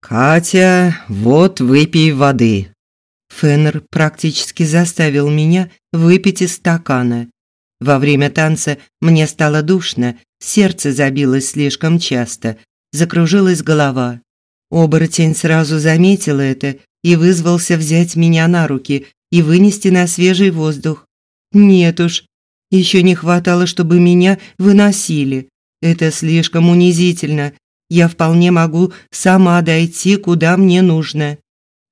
«Катя, вот выпей воды». Феннер практически заставил меня выпить из стакана. Во время танца мне стало душно, сердце забилось слишком часто, закружилась голова. Оборотень сразу заметил это и вызвался взять меня на руки и вынести на свежий воздух. Нет уж, еще не хватало, чтобы меня выносили. Это слишком унизительно. Я вполне могу сама дойти, куда мне нужно.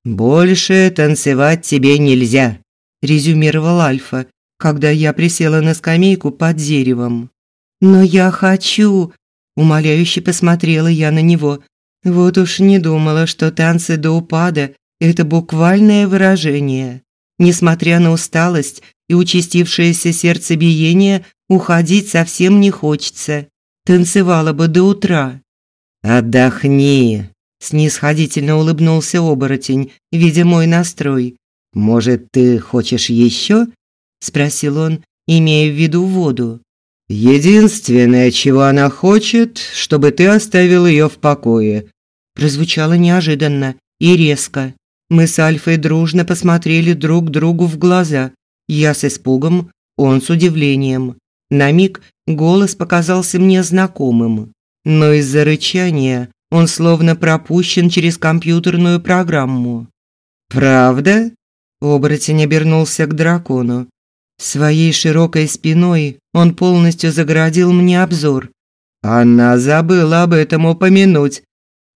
Больше танцевать тебе нельзя, резюмировал Альфа, когда я присела на скамейку под деревом. Но я хочу, умоляюще посмотрела я на него. Вот уж не думала, что танцы до упада это буквальное выражение. Несмотря на усталость и участившееся сердцебиение, уходить совсем не хочется. Танцевала бы до утра. Отдохни, снисходительно улыбнулся оборотень, видя мой настрой. Может, ты хочешь еще? спросил он, имея в виду воду. Единственное, чего она хочет, чтобы ты оставил ее в покое. Прозвучало неожиданно и резко. Мы с Альфой дружно посмотрели друг другу в глаза. Я с испугом, он с удивлением. На миг голос показался мне знакомым, но из-за рычания он словно пропущен через компьютерную программу. «Правда?» – оборотень обернулся к дракону. Своей широкой спиной он полностью загородил мне обзор. Она забыла об этом упомянуть.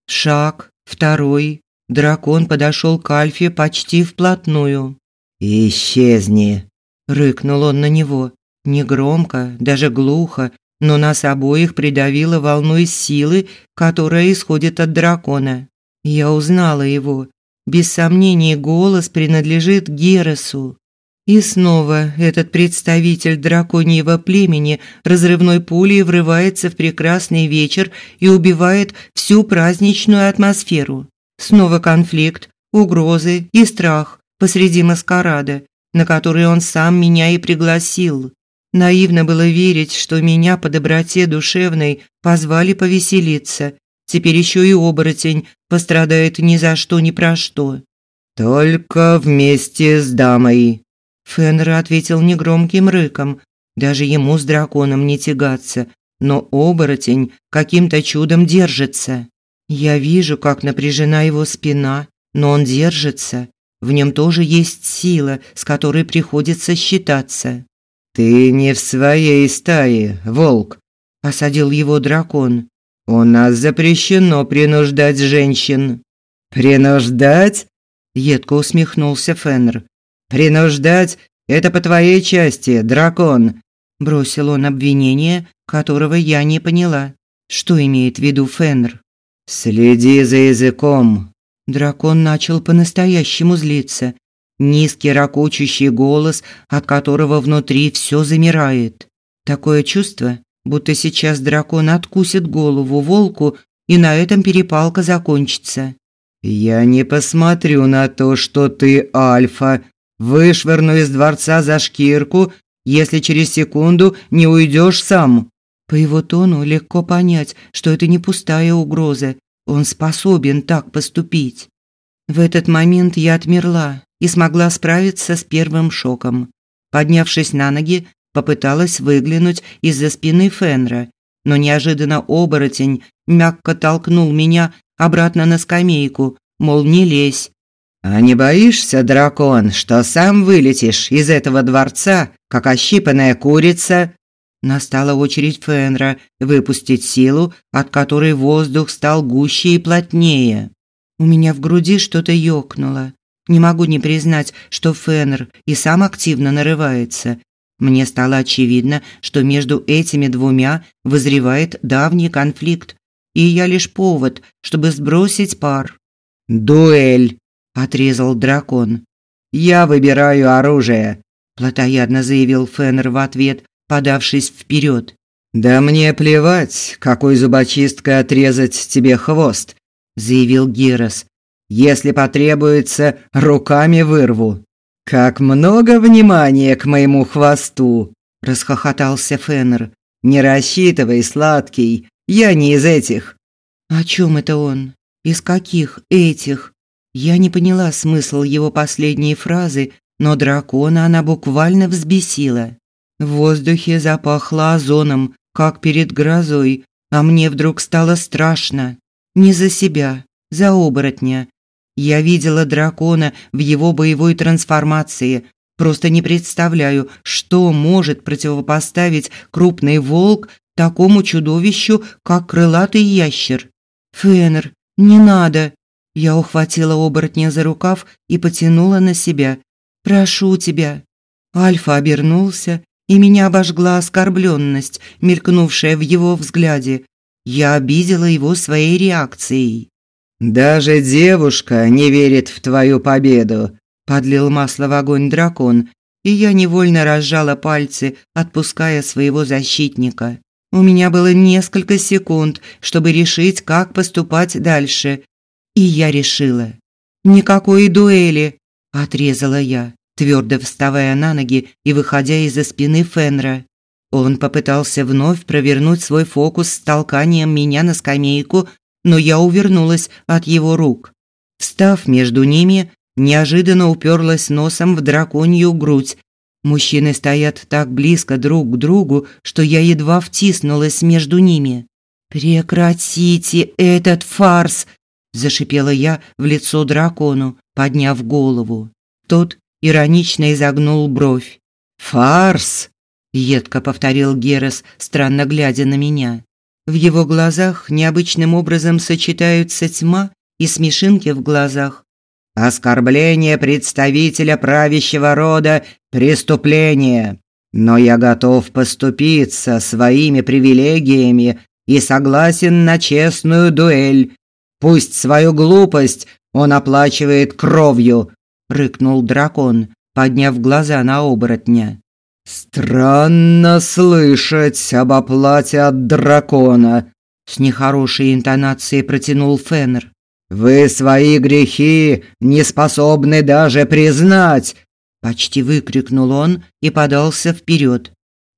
Шаг, второй. Дракон подошел к Альфе почти вплотную. «Исчезни!» – рыкнул он на него. Негромко, даже глухо, но нас обоих придавило волной силы, которая исходит от дракона. Я узнала его. Без сомнений, голос принадлежит Гересу. И снова этот представитель драконьего племени разрывной пулей врывается в прекрасный вечер и убивает всю праздничную атмосферу. Снова конфликт, угрозы и страх посреди маскарада, на который он сам меня и пригласил. Наивно было верить, что меня по доброте душевной позвали повеселиться. Теперь еще и оборотень пострадает ни за что, ни про что. «Только вместе с дамой», Феннер ответил негромким рыком. Даже ему с драконом не тягаться, но оборотень каким-то чудом держится. Я вижу, как напряжена его спина, но он держится. В нем тоже есть сила, с которой приходится считаться. «Ты не в своей стае, волк», – осадил его дракон. «У нас запрещено принуждать женщин». «Принуждать?» – едко усмехнулся Феннер. «Принуждать – это по твоей части, дракон», – бросил он обвинение, которого я не поняла. Что имеет в виду Феннер? «Следи за языком». Дракон начал по-настоящему злиться низкий ракочущий голос, от которого внутри все замирает. Такое чувство, будто сейчас дракон откусит голову волку, и на этом перепалка закончится. «Я не посмотрю на то, что ты альфа. Вышвырну из дворца за шкирку, если через секунду не уйдешь сам». По его тону легко понять, что это не пустая угроза. Он способен так поступить. В этот момент я отмерла, и смогла справиться с первым шоком. Поднявшись на ноги, попыталась выглянуть из-за спины Фенра, но неожиданно оборотень мягко толкнул меня обратно на скамейку, мол, не лезь. «А не боишься, дракон, что сам вылетишь из этого дворца, как ощипанная курица?» Настала очередь Фенра выпустить силу, от которой воздух стал гуще и плотнее. У меня в груди что-то ёкнуло. Не могу не признать, что Феннер и сам активно нарывается. Мне стало очевидно, что между этими двумя вызревает давний конфликт, и я лишь повод, чтобы сбросить пар. «Дуэль!» – отрезал дракон. «Я выбираю оружие», – плотоядно заявил Феннер в ответ, подавшись вперед. «Да мне плевать, какой зубочисткой отрезать тебе хвост», – заявил Герас, если потребуется, руками вырву. Как много внимания к моему хвосту, расхохотался Феннер. Не рассчитывай, сладкий, я не из этих. О чем это он? Из каких этих? Я не поняла смысл его последней фразы, но дракона она буквально взбесила. В воздухе запахло озоном, как перед грозой, а мне вдруг стало страшно. Не за себя, за оборотня. Я видела дракона в его боевой трансформации. Просто не представляю, что может противопоставить крупный волк такому чудовищу, как крылатый ящер. Фенер, не надо. Я ухватила оборотня за рукав и потянула на себя. Прошу тебя. Альфа обернулся, и меня обожгла оскорбленность, мелькнувшая в его взгляде. Я обидела его своей реакцией. Даже девушка не верит в твою победу, подлил масло в огонь дракон, и я невольно разжала пальцы, отпуская своего защитника. У меня было несколько секунд, чтобы решить, как поступать дальше. И я решила. Никакой дуэли, отрезала я, твердо вставая на ноги и выходя из-за спины Фенра. Он попытался вновь провернуть свой фокус с толканием меня на скамейку, но я увернулась от его рук. Встав между ними, неожиданно уперлась носом в драконью грудь. Мужчины стоят так близко друг к другу, что я едва втиснулась между ними. «Прекратите этот фарс!» – зашипела я в лицо дракону, подняв голову. Тот иронично изогнул бровь. «Фарс!» – едко повторил Герас, странно глядя на меня. В его глазах необычным образом сочетаются тьма и смешинки в глазах. Оскорбление представителя правящего рода преступление. Но я готов поступиться своими привилегиями и согласен на честную дуэль. Пусть свою глупость он оплачивает кровью, рыкнул дракон, подняв глаза на оборотня. Странно слышать об оплате от дракона, с нехорошей интонацией протянул Феннер. Вы свои грехи не способны даже признать, почти выкрикнул он и подался вперед.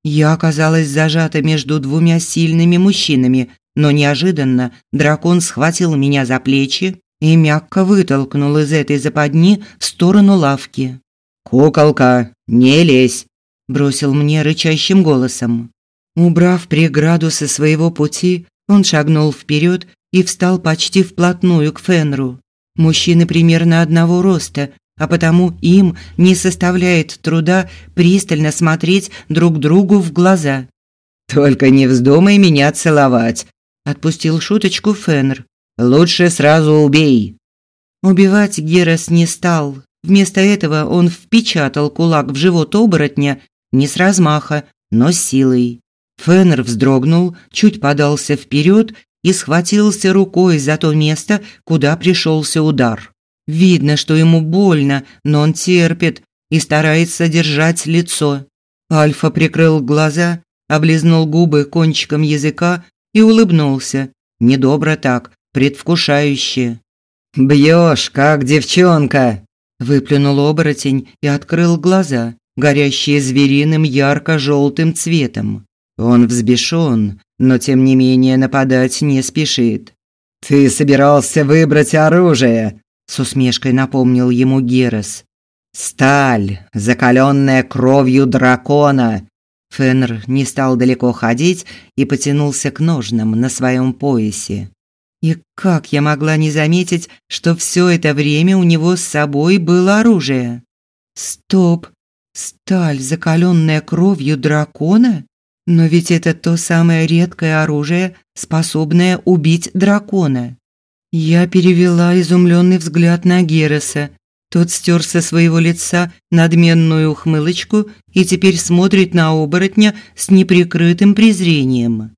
Я оказалась зажата между двумя сильными мужчинами, но неожиданно дракон схватил меня за плечи и мягко вытолкнул из этой западни в сторону лавки. «Куколка, не лезь!» Бросил мне рычащим голосом. Убрав преграду со своего пути, он шагнул вперед и встал почти вплотную к Фенру. Мужчины примерно одного роста, а потому им не составляет труда пристально смотреть друг другу в глаза. Только не вздумай меня целовать, отпустил шуточку Фенр. Лучше сразу убей. Убивать Герас не стал. Вместо этого он впечатал кулак в живот оборотня не с размаха, но с силой. Феннер вздрогнул, чуть подался вперед и схватился рукой за то место, куда пришелся удар. Видно, что ему больно, но он терпит и старается держать лицо. Альфа прикрыл глаза, облизнул губы кончиком языка и улыбнулся. Недобро так, предвкушающе. «Бьешь, как девчонка!» Выплюнул оборотень и открыл глаза горящие звериным ярко-желтым цветом. Он взбешен, но тем не менее нападать не спешит. «Ты собирался выбрать оружие», – с усмешкой напомнил ему Герас. «Сталь, закаленная кровью дракона». Фенр не стал далеко ходить и потянулся к ножнам на своем поясе. И как я могла не заметить, что все это время у него с собой было оружие? Стоп, Сталь, закаленная кровью дракона? Но ведь это то самое редкое оружие, способное убить дракона. Я перевела изумленный взгляд на Гереса. Тот стер со своего лица надменную ухмылочку и теперь смотрит на оборотня с неприкрытым презрением.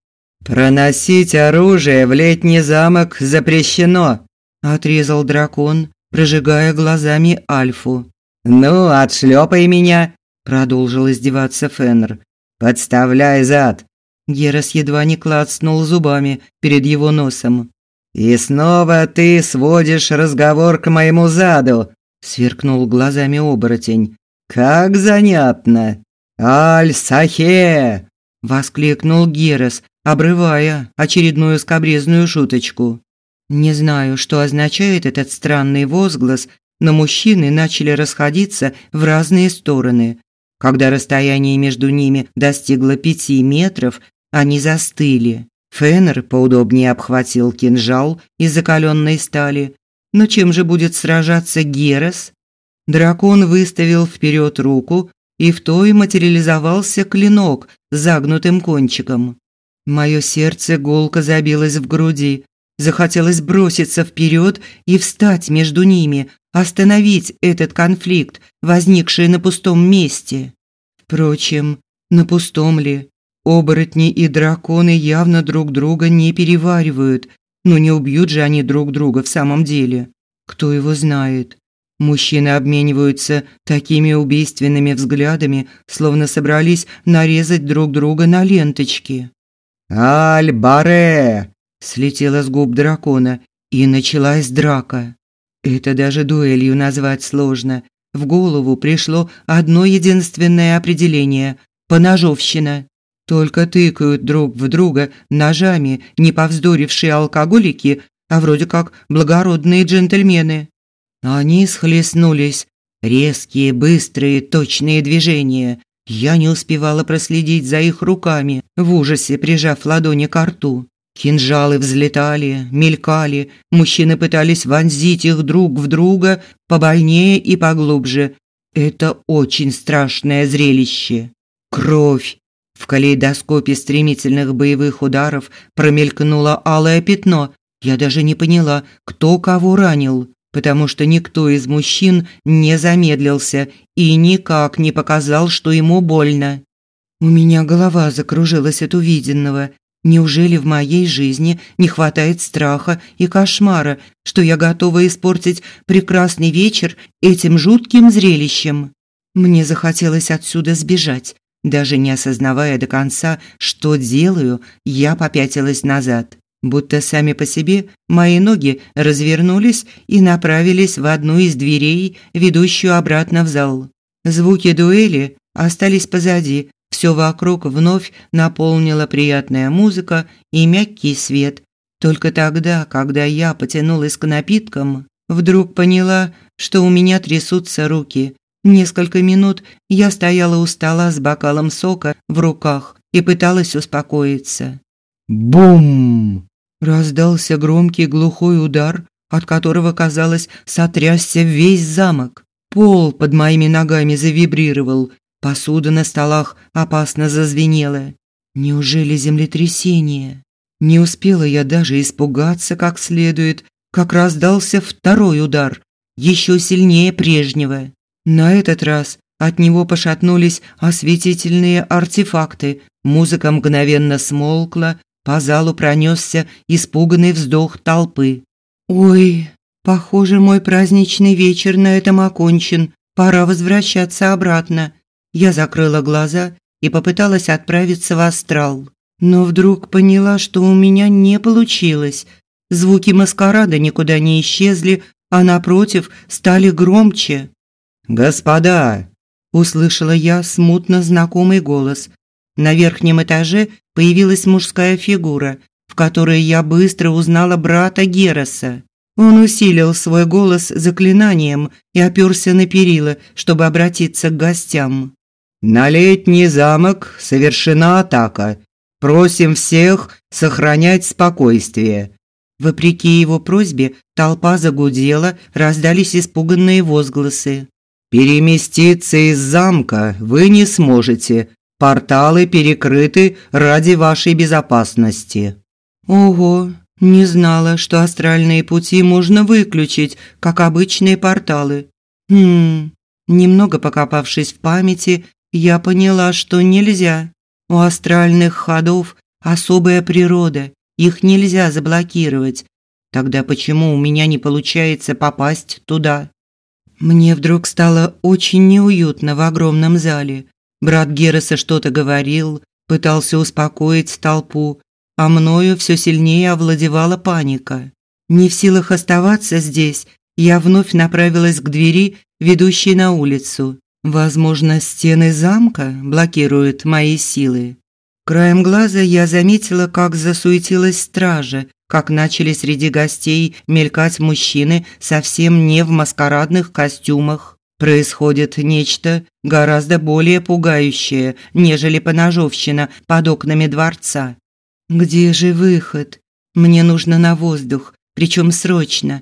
«Проносить оружие в летний замок запрещено», – отрезал дракон, прожигая глазами Альфу. «Ну, отшлепай меня!» – продолжил издеваться Феннер. «Подставляй зад!» Герас едва не клацнул зубами перед его носом. «И снова ты сводишь разговор к моему заду!» – сверкнул глазами оборотень. «Как занятно!» «Аль-Сахе!» – воскликнул Герас, обрывая очередную скобрезную шуточку. Не знаю, что означает этот странный возглас, но мужчины начали расходиться в разные стороны. Когда расстояние между ними достигло пяти метров, они застыли. Феннер поудобнее обхватил кинжал из закаленной стали. Но чем же будет сражаться Герас? Дракон выставил вперед руку, и в той материализовался клинок с загнутым кончиком. Мое сердце гулко забилось в груди. Захотелось броситься вперед и встать между ними, остановить этот конфликт, возникший на пустом месте. Впрочем, на пустом ли? Оборотни и драконы явно друг друга не переваривают, но не убьют же они друг друга в самом деле. Кто его знает? Мужчины обмениваются такими убийственными взглядами, словно собрались нарезать друг друга на ленточки. «Аль-Баре!» слетела с губ дракона, и началась драка. Это даже дуэлью назвать сложно. В голову пришло одно единственное определение – поножовщина. Только тыкают друг в друга ножами не повздорившие алкоголики, а вроде как благородные джентльмены. Они схлестнулись. Резкие, быстрые, точные движения. Я не успевала проследить за их руками, в ужасе прижав ладони к рту. Кинжалы взлетали, мелькали, мужчины пытались вонзить их друг в друга побольнее и поглубже. Это очень страшное зрелище. Кровь. В калейдоскопе стремительных боевых ударов промелькнуло алое пятно. Я даже не поняла, кто кого ранил, потому что никто из мужчин не замедлился и никак не показал, что ему больно. У меня голова закружилась от увиденного. Неужели в моей жизни не хватает страха и кошмара, что я готова испортить прекрасный вечер этим жутким зрелищем? Мне захотелось отсюда сбежать. Даже не осознавая до конца, что делаю, я попятилась назад. Будто сами по себе мои ноги развернулись и направились в одну из дверей, ведущую обратно в зал. Звуки дуэли остались позади, все вокруг вновь наполнила приятная музыка и мягкий свет. Только тогда, когда я потянулась к напиткам, вдруг поняла, что у меня трясутся руки. Несколько минут я стояла у стола с бокалом сока в руках и пыталась успокоиться. Бум! Раздался громкий глухой удар, от которого, казалось, сотрясся весь замок. Пол под моими ногами завибрировал, Посуда на столах опасно зазвенела. Неужели землетрясение? Не успела я даже испугаться как следует, как раздался второй удар, еще сильнее прежнего. На этот раз от него пошатнулись осветительные артефакты, музыка мгновенно смолкла, по залу пронесся испуганный вздох толпы. «Ой, похоже, мой праздничный вечер на этом окончен, пора возвращаться обратно», я закрыла глаза и попыталась отправиться в астрал. Но вдруг поняла, что у меня не получилось. Звуки маскарада никуда не исчезли, а напротив стали громче. «Господа!» – услышала я смутно знакомый голос. На верхнем этаже появилась мужская фигура, в которой я быстро узнала брата Героса. Он усилил свой голос заклинанием и оперся на перила, чтобы обратиться к гостям. На летний замок совершена атака. Просим всех сохранять спокойствие. Вопреки его просьбе, толпа загудела, раздались испуганные возгласы. Переместиться из замка вы не сможете. Порталы перекрыты ради вашей безопасности. Ого, не знала, что астральные пути можно выключить, как обычные порталы. Хм. Немного покопавшись в памяти, я поняла, что нельзя. У астральных ходов особая природа, их нельзя заблокировать. Тогда почему у меня не получается попасть туда? Мне вдруг стало очень неуютно в огромном зале. Брат Героса что-то говорил, пытался успокоить толпу, а мною все сильнее овладевала паника. Не в силах оставаться здесь, я вновь направилась к двери, ведущей на улицу. Возможно, стены замка блокируют мои силы. Краем глаза я заметила, как засуетилась стража, как начали среди гостей мелькать мужчины совсем не в маскарадных костюмах. Происходит нечто гораздо более пугающее, нежели поножовщина под окнами дворца. Где же выход? Мне нужно на воздух, причем срочно.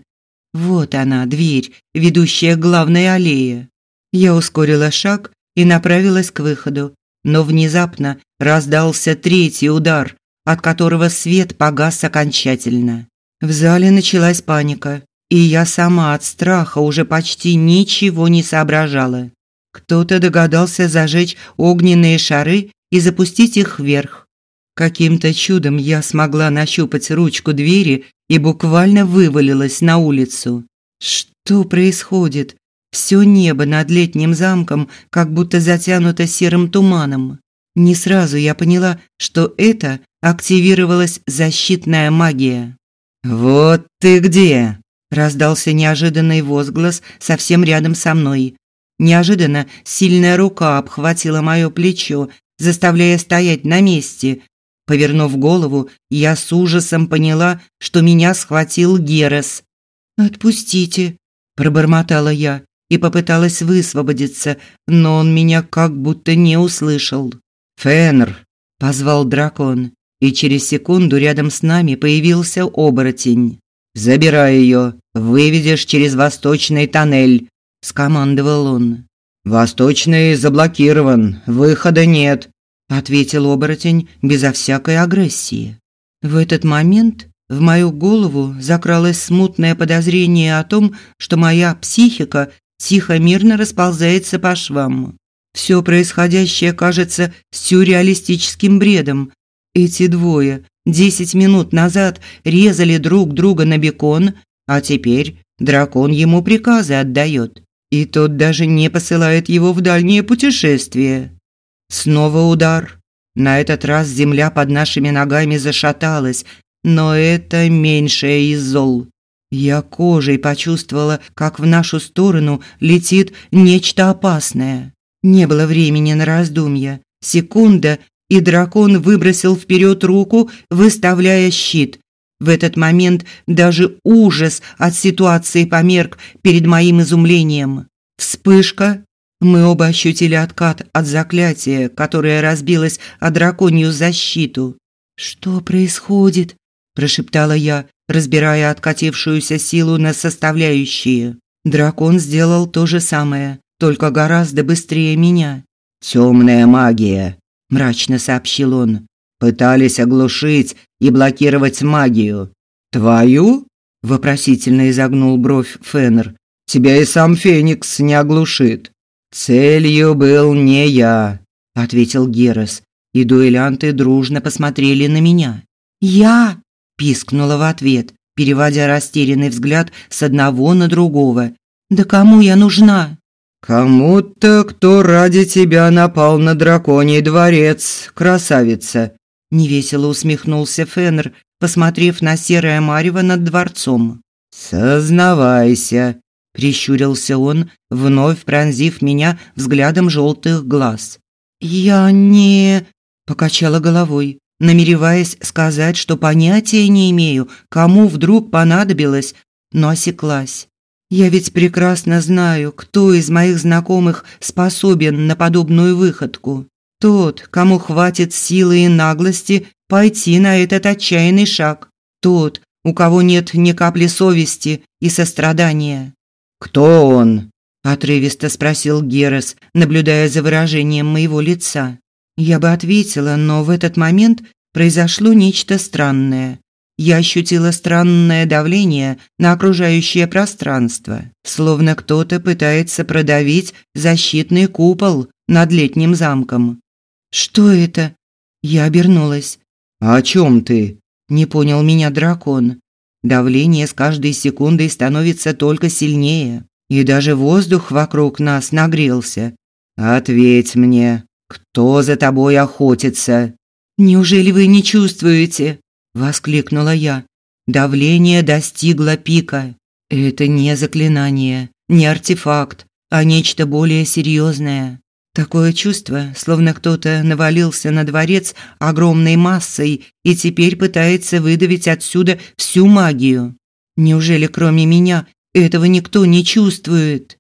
Вот она, дверь, ведущая к главной аллее. Я ускорила шаг и направилась к выходу, но внезапно раздался третий удар, от которого свет погас окончательно. В зале началась паника, и я сама от страха уже почти ничего не соображала. Кто-то догадался зажечь огненные шары и запустить их вверх. Каким-то чудом я смогла нащупать ручку двери и буквально вывалилась на улицу. Что происходит? Все небо над летним замком как будто затянуто серым туманом. Не сразу я поняла, что это активировалась защитная магия. «Вот ты где!» – раздался неожиданный возглас совсем рядом со мной. Неожиданно сильная рука обхватила мое плечо, заставляя стоять на месте, Повернув голову, я с ужасом поняла, что меня схватил Герес. «Отпустите», – пробормотала я и попыталась высвободиться, но он меня как будто не услышал. «Фенр», – позвал дракон, и через секунду рядом с нами появился оборотень. «Забирай ее, выведешь через восточный тоннель», – скомандовал он. «Восточный заблокирован, выхода нет», ответил оборотень безо всякой агрессии. В этот момент в мою голову закралось смутное подозрение о том, что моя психика тихо-мирно расползается по швам. Все происходящее кажется сюрреалистическим бредом. Эти двое десять минут назад резали друг друга на бекон, а теперь дракон ему приказы отдает. И тот даже не посылает его в дальние путешествия. Снова удар. На этот раз земля под нашими ногами зашаталась, но это меньшее из зол. Я кожей почувствовала, как в нашу сторону летит нечто опасное. Не было времени на раздумья. Секунда, и дракон выбросил вперед руку, выставляя щит. В этот момент даже ужас от ситуации померк перед моим изумлением. Вспышка, мы оба ощутили откат от заклятия, которое разбилось о драконью защиту. «Что происходит?» – прошептала я, разбирая откатившуюся силу на составляющие. Дракон сделал то же самое, только гораздо быстрее меня. «Темная магия», – мрачно сообщил он. «Пытались оглушить и блокировать магию». «Твою?» – вопросительно изогнул бровь Феннер. «Тебя и сам Феникс не оглушит». «Целью был не я», – ответил Герас, и дуэлянты дружно посмотрели на меня. «Я!» – пискнула в ответ, переводя растерянный взгляд с одного на другого. «Да кому я нужна?» «Кому-то, кто ради тебя напал на драконий дворец, красавица!» Невесело усмехнулся Фенр, посмотрев на серое марево над дворцом. «Сознавайся, прищурился он, вновь пронзив меня взглядом желтых глаз. Я не покачала головой, намереваясь сказать, что понятия не имею, кому вдруг понадобилось, но осеклась. Я ведь прекрасно знаю, кто из моих знакомых способен на подобную выходку. Тот, кому хватит силы и наглости пойти на этот отчаянный шаг. Тот, у кого нет ни капли совести и сострадания. «Кто он?» – отрывисто спросил Герас, наблюдая за выражением моего лица. Я бы ответила, но в этот момент произошло нечто странное. Я ощутила странное давление на окружающее пространство, словно кто-то пытается продавить защитный купол над летним замком. «Что это?» Я обернулась. «О чем ты?» – не понял меня дракон. Давление с каждой секундой становится только сильнее, и даже воздух вокруг нас нагрелся. Ответь мне, кто за тобой охотится? Неужели вы не чувствуете? воскликнула я. Давление достигло пика. Это не заклинание, не артефакт, а нечто более серьезное. Такое чувство, словно кто-то навалился на дворец огромной массой и теперь пытается выдавить отсюда всю магию. Неужели кроме меня этого никто не чувствует?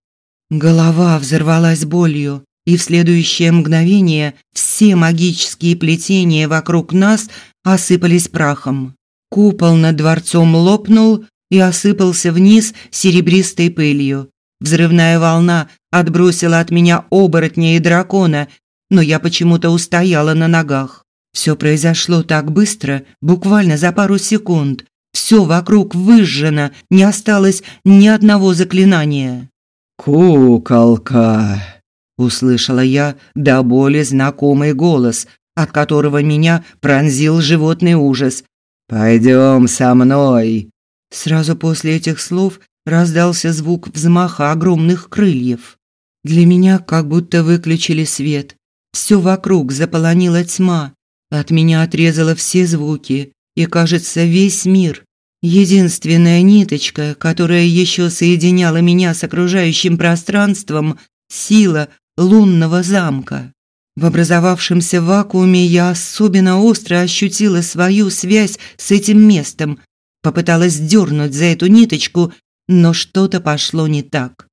Голова взорвалась болью, и в следующее мгновение все магические плетения вокруг нас осыпались прахом. Купол над дворцом лопнул и осыпался вниз серебристой пылью. Взрывная волна отбросила от меня оборотня и дракона, но я почему-то устояла на ногах. Все произошло так быстро, буквально за пару секунд. Все вокруг выжжено, не осталось ни одного заклинания. «Куколка!» – услышала я до боли знакомый голос, от которого меня пронзил животный ужас. «Пойдем со мной!» Сразу после этих слов раздался звук взмаха огромных крыльев. Для меня как будто выключили свет. Все вокруг заполонила тьма. От меня отрезало все звуки и, кажется, весь мир. Единственная ниточка, которая еще соединяла меня с окружающим пространством сила лунного замка. В образовавшемся вакууме я особенно остро ощутила свою связь с этим местом, попыталась дернуть за эту ниточку, но что-то пошло не так.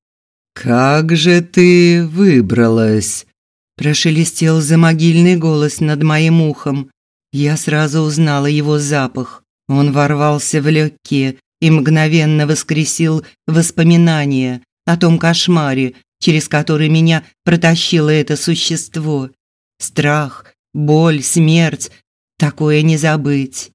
«Как же ты выбралась?» Прошелестел замогильный голос над моим ухом. Я сразу узнала его запах. Он ворвался в легкие и мгновенно воскресил воспоминания о том кошмаре, через который меня протащило это существо. Страх, боль, смерть – такое не забыть.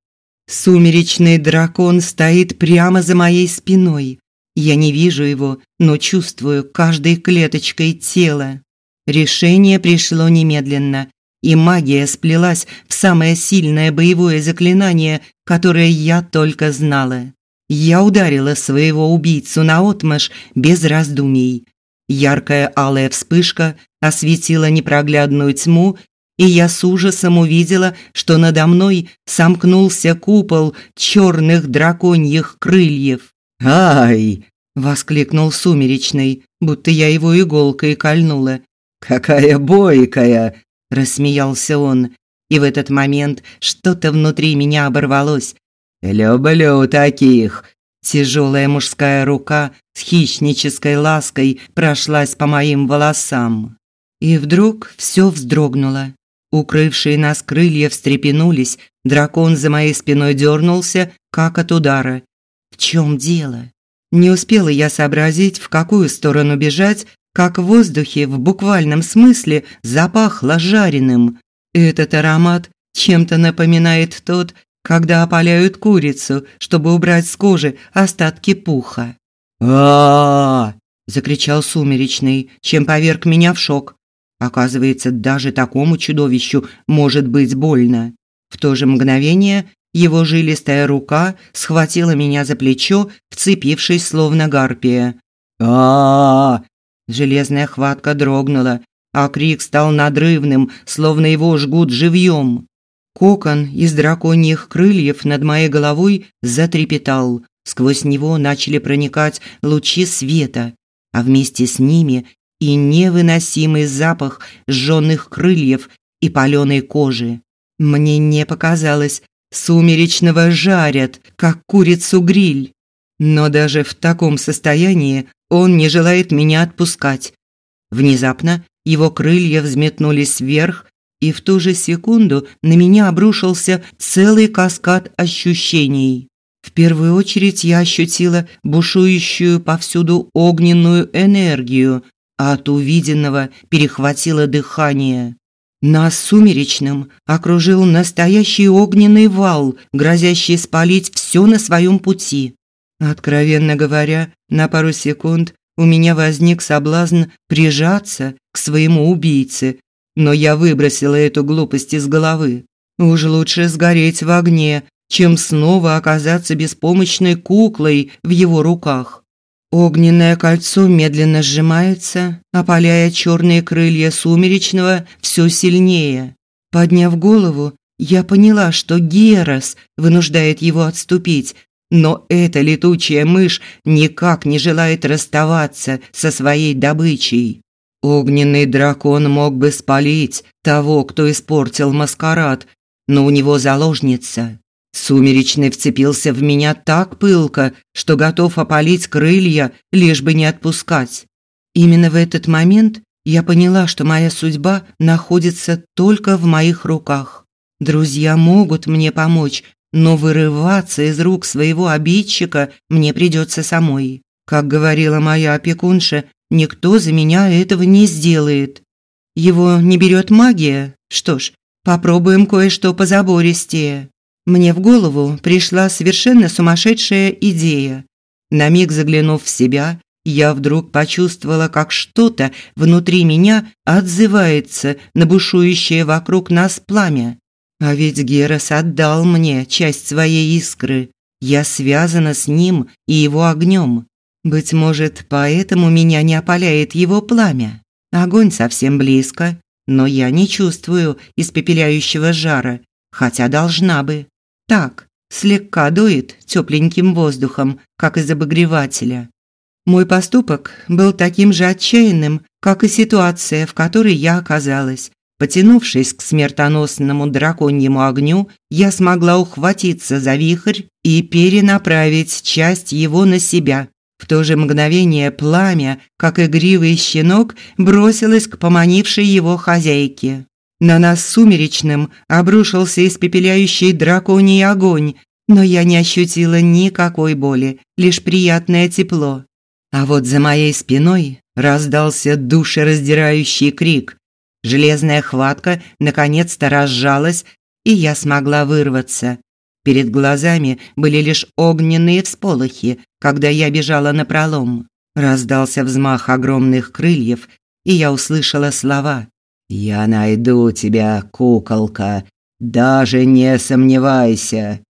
Сумеречный дракон стоит прямо за моей спиной. Я не вижу его, но чувствую каждой клеточкой тела. Решение пришло немедленно, и магия сплелась в самое сильное боевое заклинание, которое я только знала. Я ударила своего убийцу наотмашь без раздумий. Яркая алая вспышка осветила непроглядную тьму, и я с ужасом увидела, что надо мной сомкнулся купол черных драконьих крыльев. «Ай!» – воскликнул сумеречный, будто я его иголкой кольнула. «Какая бойкая!» – рассмеялся он. И в этот момент что-то внутри меня оборвалось. «Люблю таких!» Тяжелая мужская рука с хищнической лаской прошлась по моим волосам. И вдруг все вздрогнуло. Укрывшие нас крылья встрепенулись, дракон за моей спиной дернулся, как от удара. В чем дело? Не успела я сообразить, в какую сторону бежать, как в воздухе в буквальном смысле запахло жареным. Этот аромат чем-то напоминает тот, когда опаляют курицу, чтобы убрать с кожи остатки пуха. а закричал сумеречный, чем поверг меня в шок. Оказывается, даже такому чудовищу может быть больно. В то же мгновение его жилистая рука схватила меня за плечо, вцепившись словно гарпия. а Железная хватка дрогнула, а крик стал надрывным, словно его жгут живьем. Кокон из драконьих крыльев над моей головой затрепетал. Сквозь него начали проникать лучи света, а вместе с ними и невыносимый запах сжёных крыльев и паленой кожи. Мне не показалось, сумеречного жарят, как курицу гриль. Но даже в таком состоянии он не желает меня отпускать. Внезапно его крылья взметнулись вверх, и в ту же секунду на меня обрушился целый каскад ощущений. В первую очередь я ощутила бушующую повсюду огненную энергию, а от увиденного перехватило дыхание. Нас сумеречным окружил настоящий огненный вал, грозящий спалить все на своем пути. Откровенно говоря, на пару секунд у меня возник соблазн прижаться к своему убийце, но я выбросила эту глупость из головы. Уж лучше сгореть в огне, чем снова оказаться беспомощной куклой в его руках. Огненное кольцо медленно сжимается, опаляя черные крылья сумеречного все сильнее. Подняв голову, я поняла, что Герас вынуждает его отступить, но эта летучая мышь никак не желает расставаться со своей добычей. Огненный дракон мог бы спалить того, кто испортил маскарад, но у него заложница. Сумеречный вцепился в меня так пылко, что готов опалить крылья, лишь бы не отпускать. Именно в этот момент я поняла, что моя судьба находится только в моих руках. Друзья могут мне помочь, но вырываться из рук своего обидчика мне придется самой. Как говорила моя опекунша, никто за меня этого не сделает. Его не берет магия? Что ж, попробуем кое-что позабористее. Мне в голову пришла совершенно сумасшедшая идея. На миг заглянув в себя, я вдруг почувствовала, как что-то внутри меня отзывается на бушующее вокруг нас пламя. А ведь Герас отдал мне часть своей искры. Я связана с ним и его огнем. Быть может, поэтому меня не опаляет его пламя. Огонь совсем близко, но я не чувствую испепеляющего жара, хотя должна бы. Так, слегка дует тепленьким воздухом, как из обогревателя. Мой поступок был таким же отчаянным, как и ситуация, в которой я оказалась. Потянувшись к смертоносному драконьему огню, я смогла ухватиться за вихрь и перенаправить часть его на себя. В то же мгновение пламя, как игривый щенок, бросилось к поманившей его хозяйке. На нас сумеречным обрушился испепеляющий драконий огонь, но я не ощутила никакой боли, лишь приятное тепло. А вот за моей спиной раздался душераздирающий крик, Железная хватка наконец-то разжалась, и я смогла вырваться. Перед глазами были лишь огненные всполохи, когда я бежала на пролом. Раздался взмах огромных крыльев, и я услышала слова: "Я найду тебя, куколка, даже не сомневайся".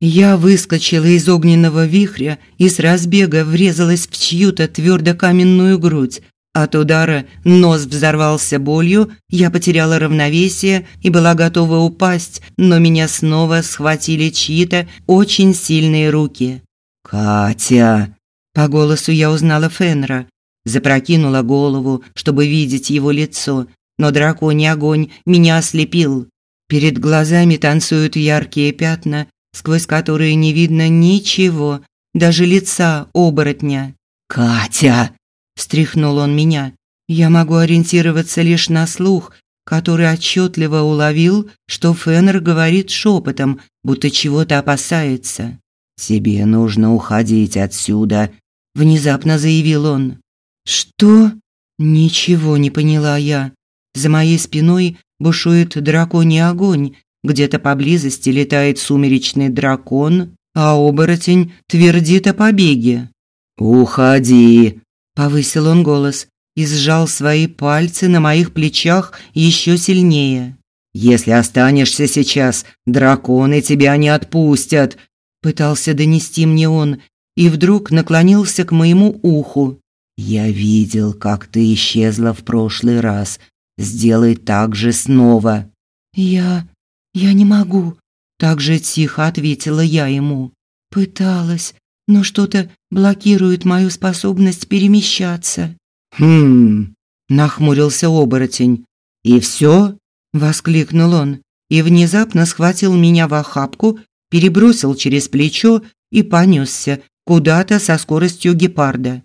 Я выскочила из огненного вихря и с разбега врезалась в чью-то твердокаменную грудь, от удара нос взорвался болью, я потеряла равновесие и была готова упасть, но меня снова схватили чьи-то очень сильные руки. «Катя!» По голосу я узнала Фенра. Запрокинула голову, чтобы видеть его лицо, но драконий огонь меня ослепил. Перед глазами танцуют яркие пятна, сквозь которые не видно ничего, даже лица оборотня. «Катя!» Встряхнул он меня. Я могу ориентироваться лишь на слух, который отчетливо уловил, что Феннер говорит шепотом, будто чего-то опасается. «Тебе нужно уходить отсюда», – внезапно заявил он. «Что?» Ничего не поняла я. За моей спиной бушует драконий огонь, где-то поблизости летает сумеречный дракон, а оборотень твердит о побеге. «Уходи», Повысил он голос и сжал свои пальцы на моих плечах еще сильнее. «Если останешься сейчас, драконы тебя не отпустят», пытался донести мне он, и вдруг наклонился к моему уху. «Я видел, как ты исчезла в прошлый раз. Сделай так же снова». «Я... я не могу», – так же тихо ответила я ему. «Пыталась, но что-то блокирует мою способность перемещаться. Хм, нахмурился оборотень. И все? воскликнул он и внезапно схватил меня в охапку, перебросил через плечо и понесся куда-то со скоростью гепарда.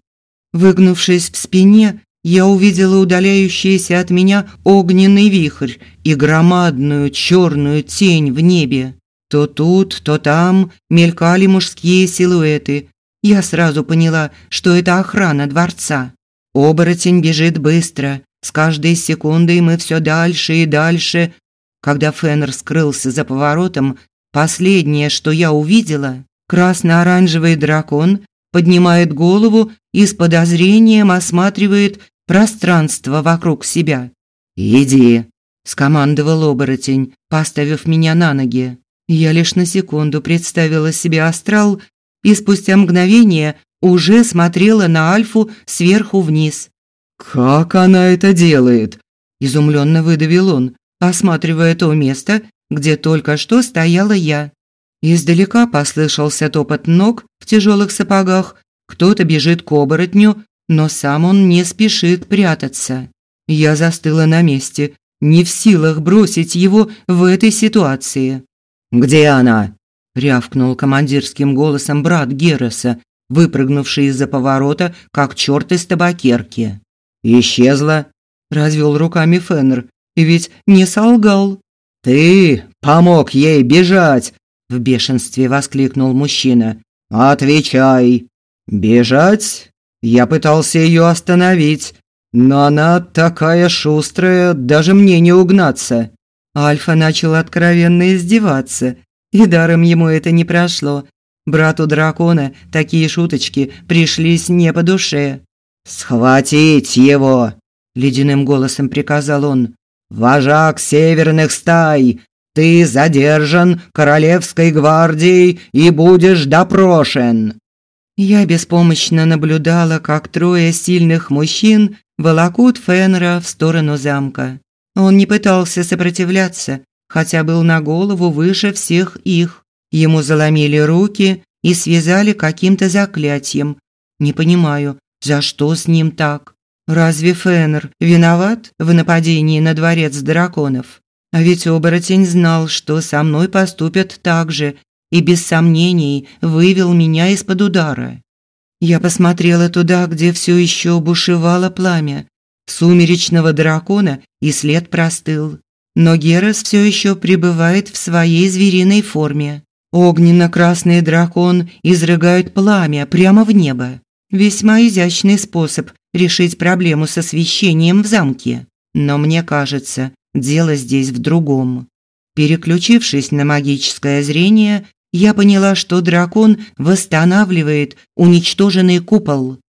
Выгнувшись в спине, я увидела удаляющийся от меня огненный вихрь и громадную черную тень в небе. То тут, то там мелькали мужские силуэты. Я сразу поняла, что это охрана дворца. Оборотень бежит быстро. С каждой секундой мы все дальше и дальше. Когда Феннер скрылся за поворотом, последнее, что я увидела, красно-оранжевый дракон поднимает голову и с подозрением осматривает пространство вокруг себя. «Иди», – скомандовал оборотень, поставив меня на ноги. Я лишь на секунду представила себе астрал и спустя мгновение уже смотрела на Альфу сверху вниз. «Как она это делает?» – изумленно выдавил он, осматривая то место, где только что стояла я. Издалека послышался топот ног в тяжелых сапогах, кто-то бежит к оборотню, но сам он не спешит прятаться. Я застыла на месте, не в силах бросить его в этой ситуации. «Где она?» – рявкнул командирским голосом брат Героса, выпрыгнувший из-за поворота, как черт из табакерки. «Исчезла?» – развел руками Феннер. И ведь не солгал. «Ты помог ей бежать!» – в бешенстве воскликнул мужчина. «Отвечай!» «Бежать?» Я пытался ее остановить, но она такая шустрая, даже мне не угнаться. Альфа начал откровенно издеваться, и даром ему это не прошло. Брату дракона такие шуточки пришлись не по душе. «Схватить его!» – ледяным голосом приказал он. «Вожак северных стай, ты задержан королевской гвардией и будешь допрошен». Я беспомощно наблюдала, как трое сильных мужчин волокут Фенра в сторону замка. Он не пытался сопротивляться, хотя был на голову выше всех их. Ему заломили руки и связали каким-то заклятием. Не понимаю, за что с ним так? Разве Фенр виноват в нападении на дворец драконов? А ведь оборотень знал, что со мной поступят так же, и без сомнений вывел меня из-под удара. Я посмотрела туда, где все еще бушевало пламя. Сумеречного дракона и след простыл. Но Герас все еще пребывает в своей звериной форме. Огненно-красный дракон изрыгает пламя прямо в небо. Весьма изящный способ решить проблему с освещением в замке. Но мне кажется, дело здесь в другом. Переключившись на магическое зрение, я поняла, что дракон восстанавливает уничтоженный купол.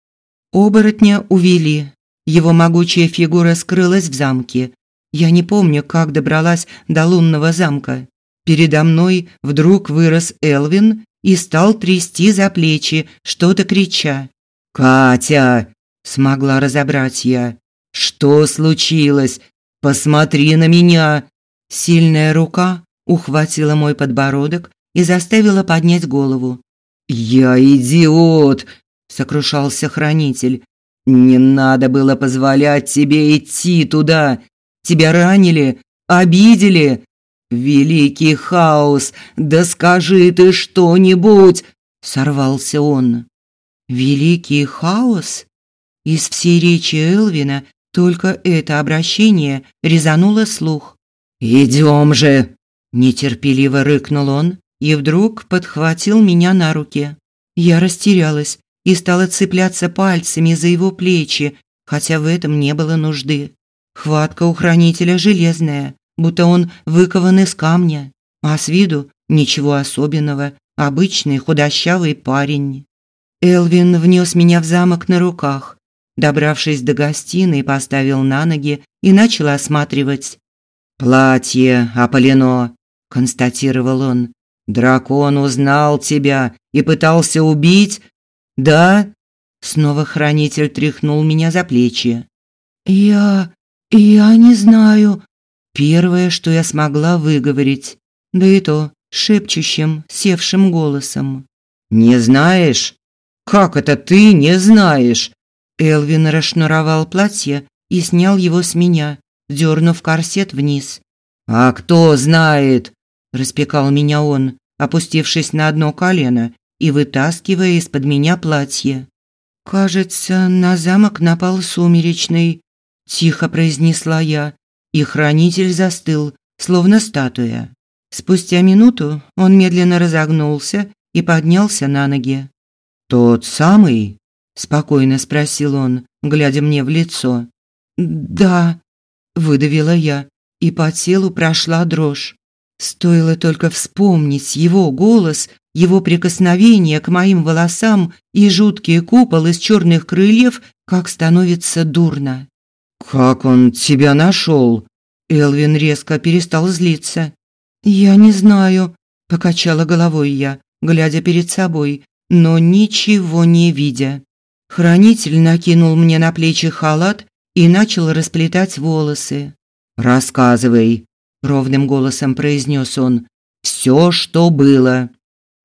Оборотня увели. Его могучая фигура скрылась в замке. Я не помню, как добралась до лунного замка. Передо мной вдруг вырос Элвин и стал трясти за плечи, что-то крича. «Катя!» – смогла разобрать я. «Что случилось? Посмотри на меня!» Сильная рука ухватила мой подбородок и заставила поднять голову. «Я идиот!» – сокрушался хранитель. «Не надо было позволять тебе идти туда. Тебя ранили, обидели. Великий хаос, да скажи ты что-нибудь!» – сорвался он. «Великий хаос?» Из всей речи Элвина только это обращение резануло слух. «Идем же!» – нетерпеливо рыкнул он и вдруг подхватил меня на руки. Я растерялась и стала цепляться пальцами за его плечи, хотя в этом не было нужды. Хватка у хранителя железная, будто он выкован из камня, а с виду ничего особенного, обычный худощавый парень. Элвин внес меня в замок на руках, добравшись до гостиной, поставил на ноги и начал осматривать. «Платье опалено», – констатировал он. Дракон узнал тебя и пытался убить? Да? Снова хранитель тряхнул меня за плечи. Я я не знаю. Первое, что я смогла выговорить, да и то шепчущим, севшим голосом. Не знаешь? Как это ты не знаешь? Элвин расшнуровал платье и снял его с меня, дернув корсет вниз. А кто знает? распекал меня он, опустившись на одно колено и вытаскивая из-под меня платье. Кажется, на замок напал сумеречный, тихо произнесла я, и хранитель застыл, словно статуя. Спустя минуту он медленно разогнулся и поднялся на ноги. Тот самый? спокойно спросил он, глядя мне в лицо. Да, выдавила я, и по телу прошла дрожь. Стоило только вспомнить его голос, его прикосновение к моим волосам и жуткий купол из черных крыльев, как становится дурно. «Как он тебя нашел?» Элвин резко перестал злиться. «Я не знаю», – покачала головой я, глядя перед собой, но ничего не видя. Хранитель накинул мне на плечи халат и начал расплетать волосы. «Рассказывай», ровным голосом произнес он. Все, что было.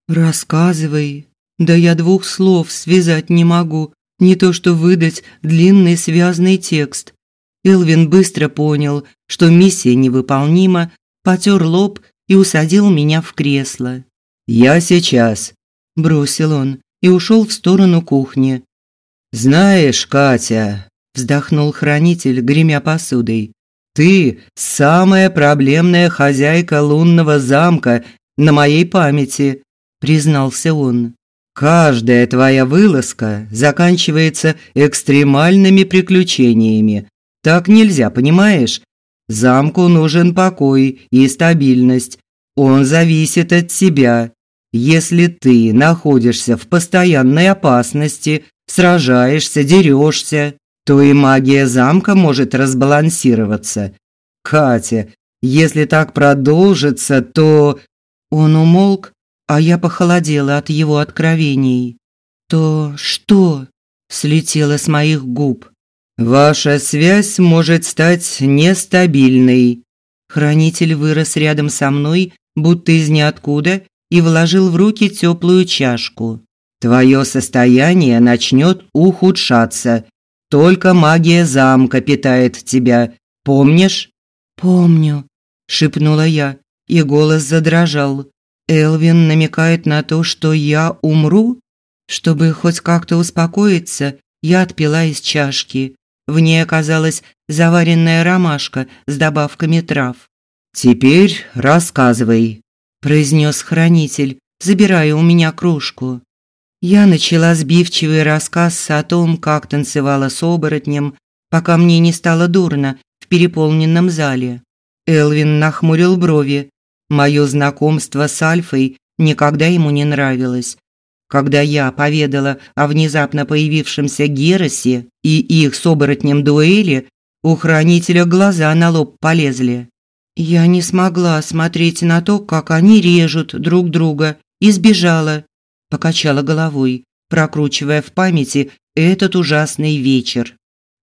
Рассказывай. Да я двух слов связать не могу, не то что выдать длинный связный текст. Элвин быстро понял, что миссия невыполнима, потер лоб и усадил меня в кресло. «Я сейчас», – бросил он и ушел в сторону кухни. «Знаешь, Катя», – вздохнул хранитель, гремя посудой, «ты самая проблемная хозяйка лунного замка на моей памяти», – признался он. «Каждая твоя вылазка заканчивается экстремальными приключениями. Так нельзя, понимаешь? Замку нужен покой и стабильность. Он зависит от тебя. Если ты находишься в постоянной опасности, сражаешься, дерешься, то и магия замка может разбалансироваться. Катя, если так продолжится, то он умолк, а я похолодела от его откровений. То что слетело с моих губ? Ваша связь может стать нестабильной. Хранитель вырос рядом со мной, будто из ниоткуда, и вложил в руки теплую чашку. Твое состояние начнет ухудшаться. Только магия замка питает тебя. Помнишь? Помню, шипнула я, и голос задрожал. Элвин намекает на то, что я умру? Чтобы хоть как-то успокоиться, я отпила из чашки. В ней оказалась заваренная ромашка с добавками трав. «Теперь рассказывай», – произнес хранитель, забирая у меня кружку. Я начала сбивчивый рассказ о том, как танцевала с оборотнем, пока мне не стало дурно в переполненном зале. Элвин нахмурил брови. Мое знакомство с Альфой никогда ему не нравилось. Когда я поведала о внезапно появившемся Геросе и их с оборотнем дуэли, у хранителя глаза на лоб полезли. Я не смогла смотреть на то, как они режут друг друга, и сбежала. Покачала головой, прокручивая в памяти этот ужасный вечер.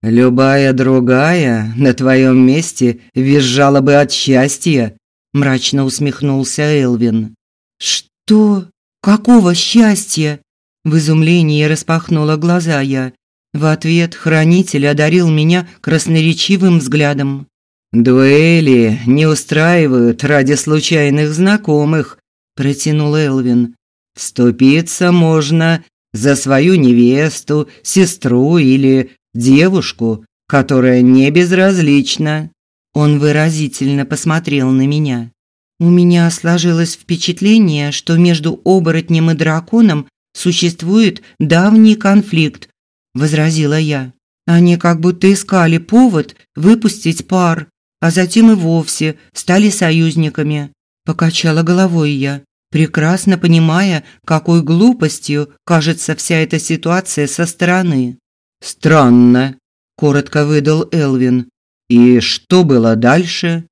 «Любая другая на твоем месте визжала бы от счастья», мрачно усмехнулся Элвин. «Что?» Какого счастья? В изумлении распахнула глаза я. В ответ хранитель одарил меня красноречивым взглядом. Дуэли не устраивают ради случайных знакомых, протянул Элвин. Вступиться можно за свою невесту, сестру или девушку, которая не безразлична. Он выразительно посмотрел на меня. У меня сложилось впечатление, что между оборотнем и драконом существует давний конфликт, возразила я. Они как будто искали повод выпустить пар, а затем и вовсе стали союзниками. Покачала головой я, прекрасно понимая, какой глупостью кажется вся эта ситуация со стороны. Странно, коротко выдал Элвин. И что было дальше?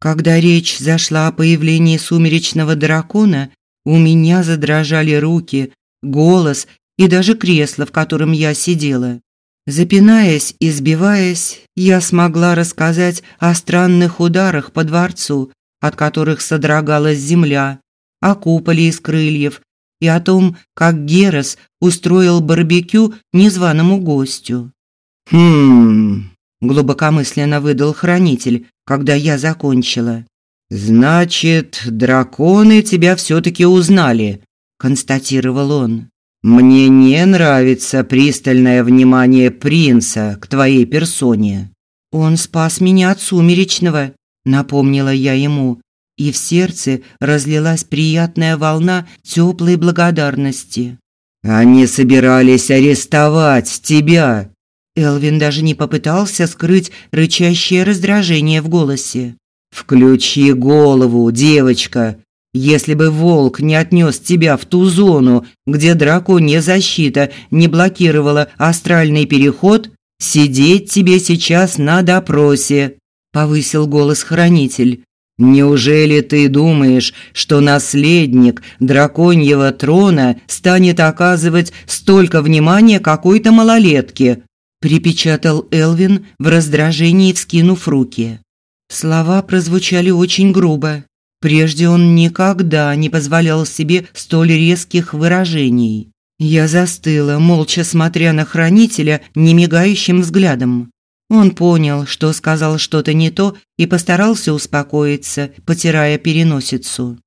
Когда речь зашла о появлении сумеречного дракона, у меня задрожали руки, голос и даже кресло, в котором я сидела. Запинаясь и сбиваясь, я смогла рассказать о странных ударах по дворцу, от которых содрогалась земля, о куполе из крыльев и о том, как Герас устроил барбекю незваному гостю. «Хм...» – глубокомысленно выдал хранитель, когда я закончила. «Значит, драконы тебя все-таки узнали», – констатировал он. «Мне не нравится пристальное внимание принца к твоей персоне». «Он спас меня от сумеречного», – напомнила я ему, и в сердце разлилась приятная волна теплой благодарности. «Они собирались арестовать тебя», Элвин даже не попытался скрыть рычащее раздражение в голосе. «Включи голову, девочка. Если бы волк не отнес тебя в ту зону, где драконья защита не блокировала астральный переход, сидеть тебе сейчас на допросе», – повысил голос хранитель. «Неужели ты думаешь, что наследник драконьего трона станет оказывать столько внимания какой-то малолетке?» Припечатал Элвин в раздражении, вскинув руки. Слова прозвучали очень грубо. Прежде он никогда не позволял себе столь резких выражений. Я застыла, молча смотря на хранителя немигающим взглядом. Он понял, что сказал что-то не то и постарался успокоиться, потирая переносицу.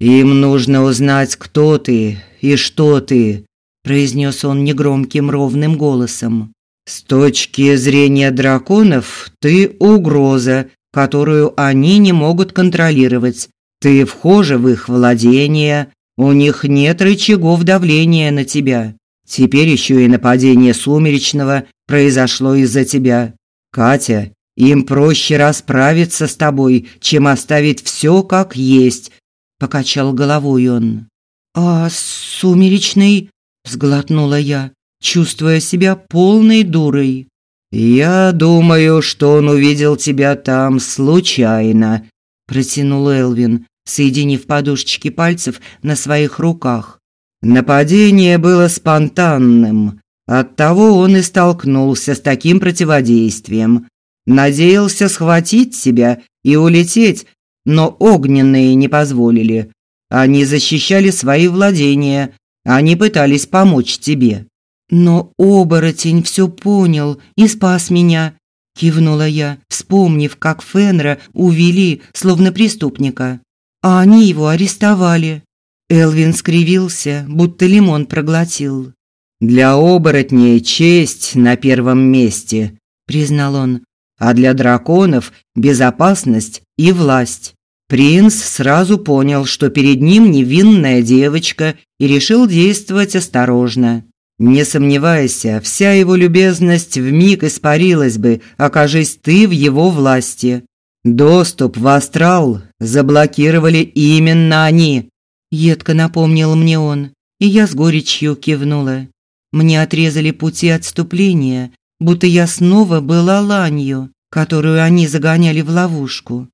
«Им нужно узнать, кто ты и что ты», – произнес он негромким ровным голосом. «С точки зрения драконов ты угроза, которую они не могут контролировать. Ты вхожа в их владение, у них нет рычагов давления на тебя. Теперь еще и нападение сумеречного произошло из-за тебя. Катя, им проще расправиться с тобой, чем оставить все как есть, покачал головой он. А сумеречный, сглотнула я, чувствуя себя полной дурой. Я думаю, что он увидел тебя там случайно, протянул Элвин, соединив подушечки пальцев на своих руках. Нападение было спонтанным. Оттого он и столкнулся с таким противодействием. Надеялся схватить себя и улететь, но огненные не позволили. Они защищали свои владения, они пытались помочь тебе. Но оборотень все понял и спас меня, кивнула я, вспомнив, как Фенра увели словно преступника, а они его арестовали. Элвин скривился, будто лимон проглотил. Для оборотней честь на первом месте, признал он. А для драконов безопасность и власть. Принц сразу понял, что перед ним невинная девочка и решил действовать осторожно. Не сомневайся, вся его любезность вмиг испарилась бы, окажись ты в его власти. Доступ в астрал заблокировали именно они. Едко напомнил мне он, и я с горечью кивнула. Мне отрезали пути отступления, будто я снова была ланью, которую они загоняли в ловушку.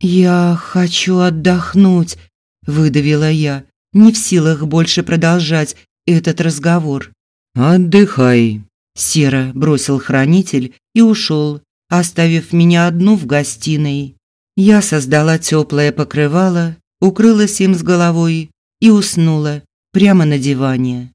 «Я хочу отдохнуть», – выдавила я, не в силах больше продолжать этот разговор. «Отдыхай», – серо бросил хранитель и ушел, оставив меня одну в гостиной. Я создала теплое покрывало, укрылась им с головой и уснула прямо на диване.